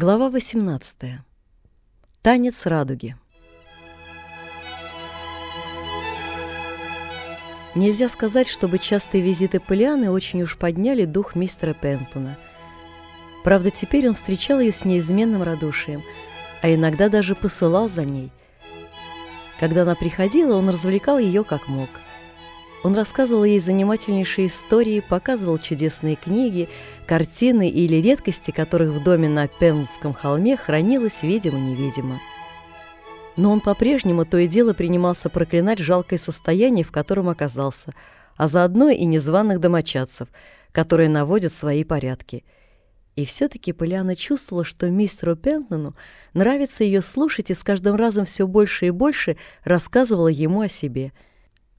Глава 18. Танец радуги. Нельзя сказать, чтобы частые визиты Полианы очень уж подняли дух мистера Пентона. Правда, теперь он встречал ее с неизменным радушием, а иногда даже посылал за ней. Когда она приходила, он развлекал ее как мог – он рассказывал ей занимательнейшие истории, показывал чудесные книги, картины или редкости, которых в доме на Пенлском холме хранилось видимо-невидимо. Но он по-прежнему то и дело принимался проклинать жалкое состояние, в котором оказался, а заодно и незваных домочадцев, которые наводят свои порядки. И все-таки Полиана чувствовала, что мистеру Пентону нравится ее слушать и с каждым разом все больше и больше рассказывала ему о себе –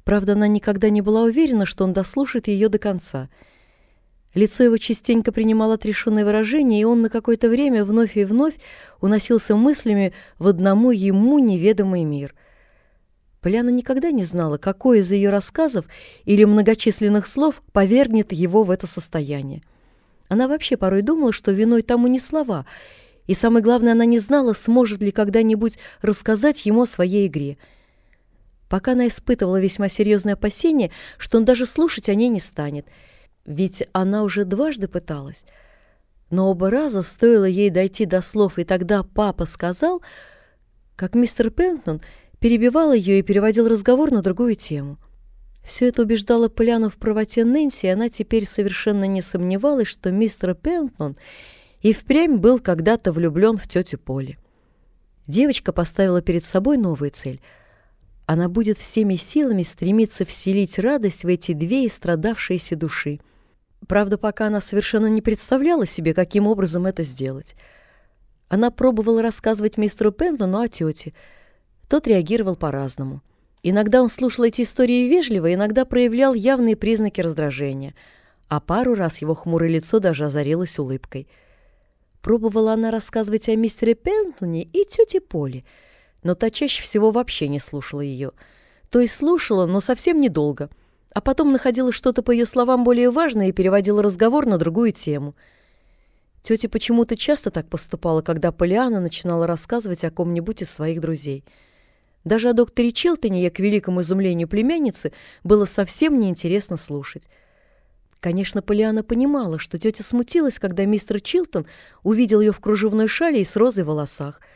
Правда, она никогда не была уверена, что он дослушает ее до конца. Лицо его частенько принимало отрешенное выражение, и он на какое-то время вновь и вновь уносился мыслями в одному ему неведомый мир. Поляна никогда не знала, какой из ее рассказов или многочисленных слов повергнет его в это состояние. Она вообще порой думала, что виной тому не слова, и самое главное, она не знала, сможет ли когда-нибудь рассказать ему о своей игре – пока она испытывала весьма серьезное опасение, что он даже слушать о ней не станет. Ведь она уже дважды пыталась. Но оба раза стоило ей дойти до слов, и тогда папа сказал, как мистер Пентон перебивал ее и переводил разговор на другую тему. Все это убеждало Поляну в правоте Нэнси, и она теперь совершенно не сомневалась, что мистер Пентон и впрямь был когда-то влюблен в тетю Поли. Девочка поставила перед собой новую цель — она будет всеми силами стремиться вселить радость в эти две истрадавшиеся души. Правда, пока она совершенно не представляла себе, каким образом это сделать. Она пробовала рассказывать мистеру Пендлону о тете. Тот реагировал по-разному. Иногда он слушал эти истории вежливо, иногда проявлял явные признаки раздражения, а пару раз его хмурое лицо даже озарилось улыбкой. Пробовала она рассказывать о мистере Пендлоне и тете Поле — но та чаще всего вообще не слушала ее. То есть слушала, но совсем недолго, а потом находила что-то, по ее словам, более важное и переводила разговор на другую тему. Тетя почему-то часто так поступала, когда Полиана начинала рассказывать о ком-нибудь из своих друзей. Даже о докторе Чилтоне, я к великому изумлению племянницы, было совсем неинтересно слушать. Конечно, Полиана понимала, что тетя смутилась, когда мистер Чилтон увидел ее в кружевной шале и с розой в волосах –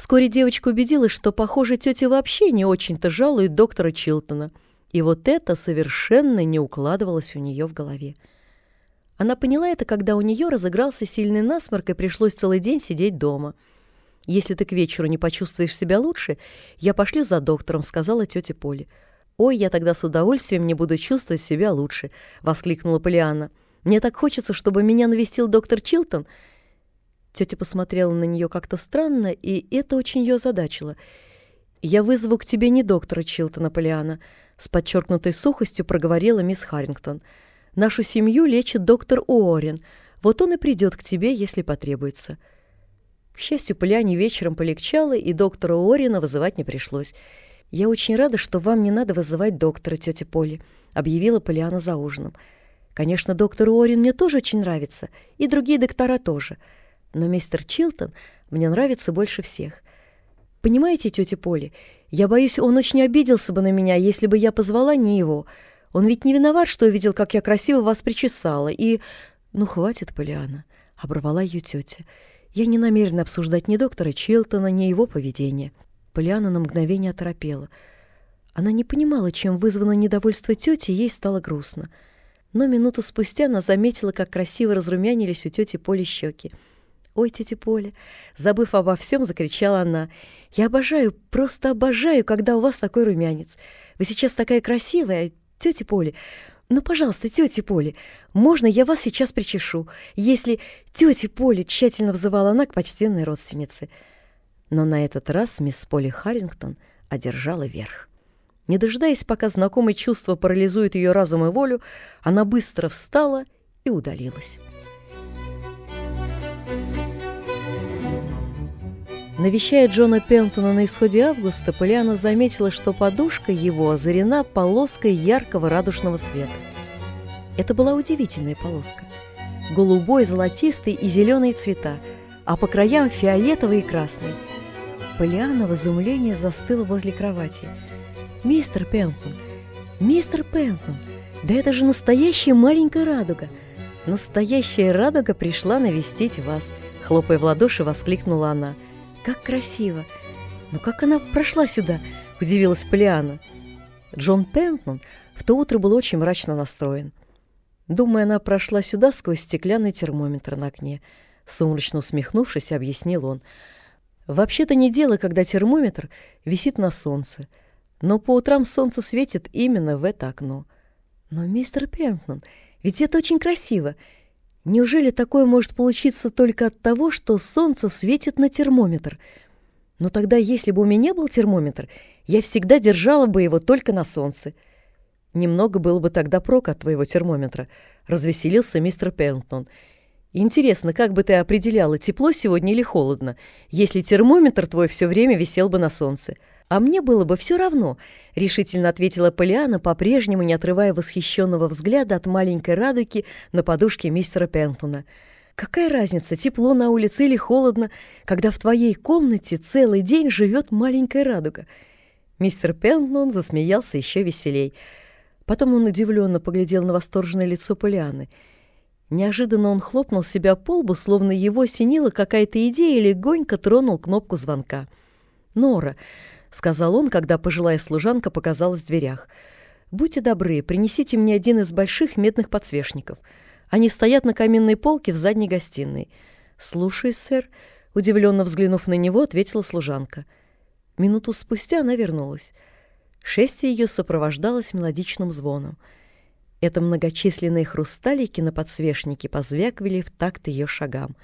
Вскоре девочка убедилась, что, похоже, тетя вообще не очень-то жалует доктора Чилтона. И вот это совершенно не укладывалось у нее в голове. Она поняла это, когда у нее разыгрался сильный насморк и пришлось целый день сидеть дома. «Если ты к вечеру не почувствуешь себя лучше, я пошлю за доктором», — сказала тетя Поли. «Ой, я тогда с удовольствием не буду чувствовать себя лучше», — воскликнула Полианна. «Мне так хочется, чтобы меня навестил доктор Чилтон. Тетя посмотрела на нее как-то странно, и это очень ее озадачило. «Я вызову к тебе не доктора Чилтона, Полиана», — с подчеркнутой сухостью проговорила мисс Харрингтон. «Нашу семью лечит доктор Уоррен. Вот он и придет к тебе, если потребуется». К счастью, Полиане вечером полегчало, и доктора Уоррена вызывать не пришлось. «Я очень рада, что вам не надо вызывать доктора, тетя Поли», — объявила Полиана за ужином. «Конечно, доктор Уоррен мне тоже очень нравится, и другие доктора тоже». Но мистер Чилтон мне нравится больше всех. Понимаете, тетя Поли, я боюсь, он очень обиделся бы на меня, если бы я позвала не его. Он ведь не виноват, что увидел, как я красиво вас причесала, и... Ну, хватит, Полиана, — оборвала ее тетя. Я не намерена обсуждать ни доктора Чилтона, ни его поведение. Полиана на мгновение оторопела. Она не понимала, чем вызвано недовольство тети, ей стало грустно. Но минуту спустя она заметила, как красиво разрумянились у тети Поли щеки. «Ой, тетя Поля!» Забыв обо всем, закричала она. «Я обожаю, просто обожаю, когда у вас такой румянец. Вы сейчас такая красивая, тетя Поля. Ну, пожалуйста, тетя Поля, можно я вас сейчас причешу, если тетя Поля тщательно взывала она к почтенной родственнице?» Но на этот раз мисс Поли Харрингтон одержала верх. Не дожидаясь, пока знакомое чувство парализует ее разум и волю, она быстро встала и удалилась. Навещая Джона Пентона на исходе августа, Полиана заметила, что подушка его озарена полоской яркого радужного света. Это была удивительная полоска. Голубой, золотистый и зеленые цвета, а по краям фиолетовый и красный. Полиана в изумлении застыла возле кровати. «Мистер Пентон! Мистер Пентон! Да это же настоящая маленькая радуга! Настоящая радуга пришла навестить вас!» Хлопая в ладоши, воскликнула она. «Как красиво! Но как она прошла сюда?» – удивилась Полиана. Джон Пентон в то утро был очень мрачно настроен. Думаю, она прошла сюда сквозь стеклянный термометр на окне. Сумрачно усмехнувшись, объяснил он. Вообще-то не дело, когда термометр висит на солнце. Но по утрам солнце светит именно в это окно. Но, мистер Пентон, ведь это очень красиво. Неужели такое может получиться только от того, что солнце светит на термометр? Но тогда, если бы у меня был термометр, я всегда держала бы его только на солнце. Немного было бы тогда прок от твоего термометра, развеселился мистер Пентон. Интересно, как бы ты определяла, тепло сегодня или холодно, если термометр твой все время висел бы на солнце? А мне было бы все равно, решительно ответила Полиана, по-прежнему не отрывая восхищенного взгляда от маленькой радуги на подушке мистера Пентона. Какая разница, тепло на улице или холодно, когда в твоей комнате целый день живет маленькая радуга? Мистер Пентон засмеялся еще веселей. Потом он удивленно поглядел на восторженное лицо Полианы. Неожиданно он хлопнул себя по лбу, словно его осенила какая-то идея, и легонько тронул кнопку звонка. «Нора», — сказал он, когда пожилая служанка показалась в дверях, — «будьте добры, принесите мне один из больших медных подсвечников. Они стоят на каминной полке в задней гостиной». «Слушай, сэр», — удивленно взглянув на него, ответила служанка. Минуту спустя она вернулась. Шествие ее сопровождалось мелодичным звоном. Это многочисленные хрусталики на подсвечнике позвякивали в такт ее шагам.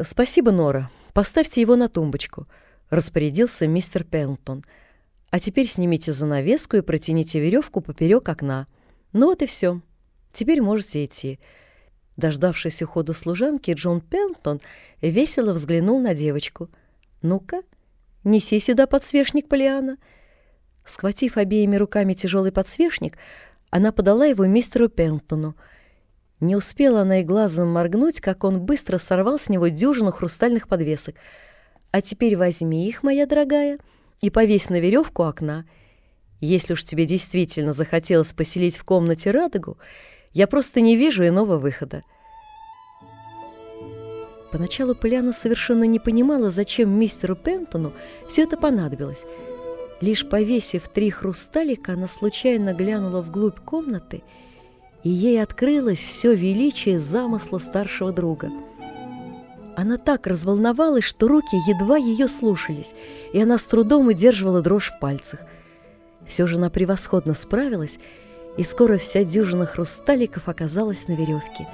«Спасибо, Нора. Поставьте его на тумбочку», — распорядился мистер Пентон. «А теперь снимите занавеску и протяните веревку поперек окна. Ну вот и все. Теперь можете идти». Дождавшись ухода служанки, Джон Пентон весело взглянул на девочку. «Ну-ка, неси сюда подсвечник, Полиана». Схватив обеими руками тяжелый подсвечник, она подала его мистеру Пентону. Не успела она и глазом моргнуть, как он быстро сорвал с него дюжину хрустальных подвесок. «А теперь возьми их, моя дорогая, и повесь на веревку окна. Если уж тебе действительно захотелось поселить в комнате радугу, я просто не вижу иного выхода». Поначалу Поляна совершенно не понимала, зачем мистеру Пентону все это понадобилось — Лишь повесив три хрусталика, она случайно глянула вглубь комнаты, и ей открылось все величие замысла старшего друга. Она так разволновалась, что руки едва ее слушались, и она с трудом удерживала дрожь в пальцах. Все же она превосходно справилась, и скоро вся дюжина хрусталиков оказалась на веревке.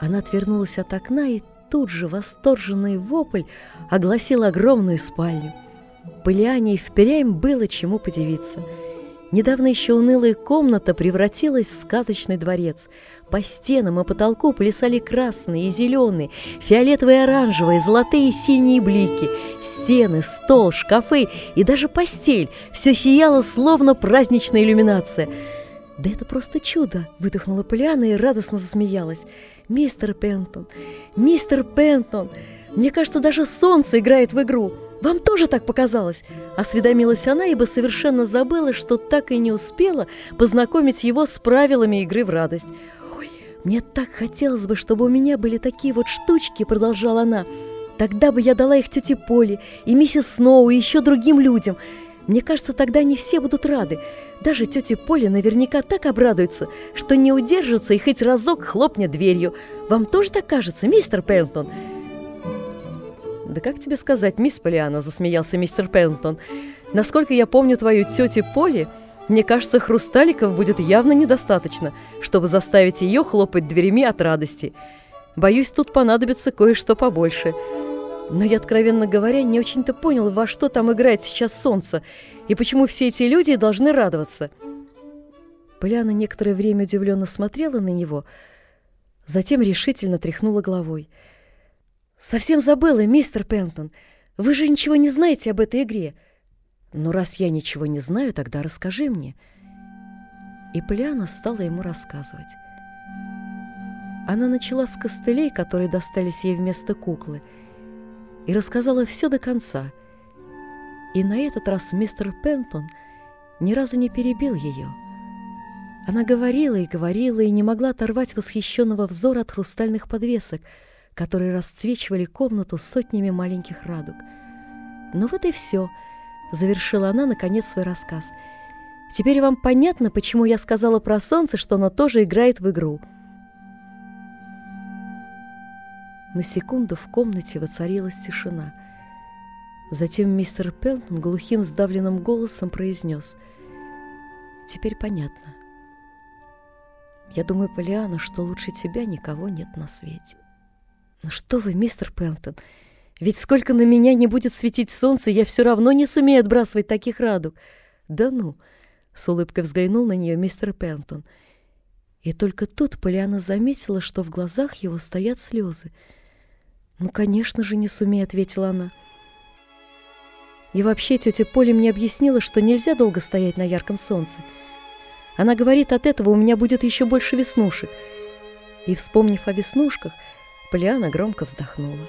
Она отвернулась от окна, и тут же восторженный вопль огласил огромную спальню. Полиане и впрямь было чему подивиться. Недавно еще унылая комната превратилась в сказочный дворец. По стенам и потолку плясали красные и зеленые, фиолетовые оранжевые, золотые и синие блики. Стены, стол, шкафы и даже постель – все сияло, словно праздничная иллюминация. «Да это просто чудо!» – выдохнула Полиана и радостно засмеялась. «Мистер Пентон! Мистер Пентон! Мне кажется, даже солнце играет в игру!» «Вам тоже так показалось?» – осведомилась она, ибо совершенно забыла, что так и не успела познакомить его с правилами игры в радость. «Ой, мне так хотелось бы, чтобы у меня были такие вот штучки», – продолжала она. «Тогда бы я дала их тете Поле и миссис Сноу и еще другим людям. Мне кажется, тогда они все будут рады. Даже тетя Поля наверняка так обрадуется, что не удержится и хоть разок хлопнет дверью. Вам тоже так кажется, мистер Пентон?» «Да как тебе сказать, мисс Полиана?» – засмеялся мистер Пентон. «Насколько я помню твою тетю Поли, мне кажется, хрусталиков будет явно недостаточно, чтобы заставить ее хлопать дверями от радости. Боюсь, тут понадобится кое-что побольше. Но я, откровенно говоря, не очень-то понял, во что там играет сейчас солнце, и почему все эти люди должны радоваться». Поляна некоторое время удивленно смотрела на него, затем решительно тряхнула головой – «Совсем забыла, мистер Пентон. Вы же ничего не знаете об этой игре. Но раз я ничего не знаю, тогда расскажи мне». И Полиана стала ему рассказывать. Она начала с костылей, которые достались ей вместо куклы, и рассказала все до конца. И на этот раз мистер Пентон ни разу не перебил ее. Она говорила и говорила, и не могла оторвать восхищенного взора от хрустальных подвесок, которые расцвечивали комнату сотнями маленьких радуг. «Ну вот и все», — завершила она, наконец, свой рассказ. «Теперь вам понятно, почему я сказала про солнце, что оно тоже играет в игру». На секунду в комнате воцарилась тишина. Затем мистер Пелтон глухим сдавленным голосом произнес. «Теперь понятно. Я думаю, Полиана, что лучше тебя никого нет на свете». «Ну что вы, мистер Пелтон, ведь сколько на меня не будет светить солнце, я все равно не сумею отбрасывать таких радуг». «Да ну!» — с улыбкой взглянул на нее мистер Пелтон. И только тут Полиана заметила, что в глазах его стоят слезы — «Ну, конечно же, не сумею», — ответила она. И вообще тетя Поля мне объяснила, что нельзя долго стоять на ярком солнце. Она говорит, от этого у меня будет еще больше веснушек. И, вспомнив о веснушках, Полиана громко вздохнула.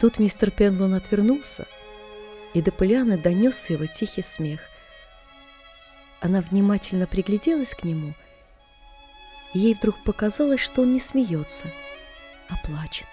Тут мистер Пенлон отвернулся, и до Полианы донесся его тихий смех. Она внимательно пригляделась к нему, и ей вдруг показалось, что он не смеется — а плачет.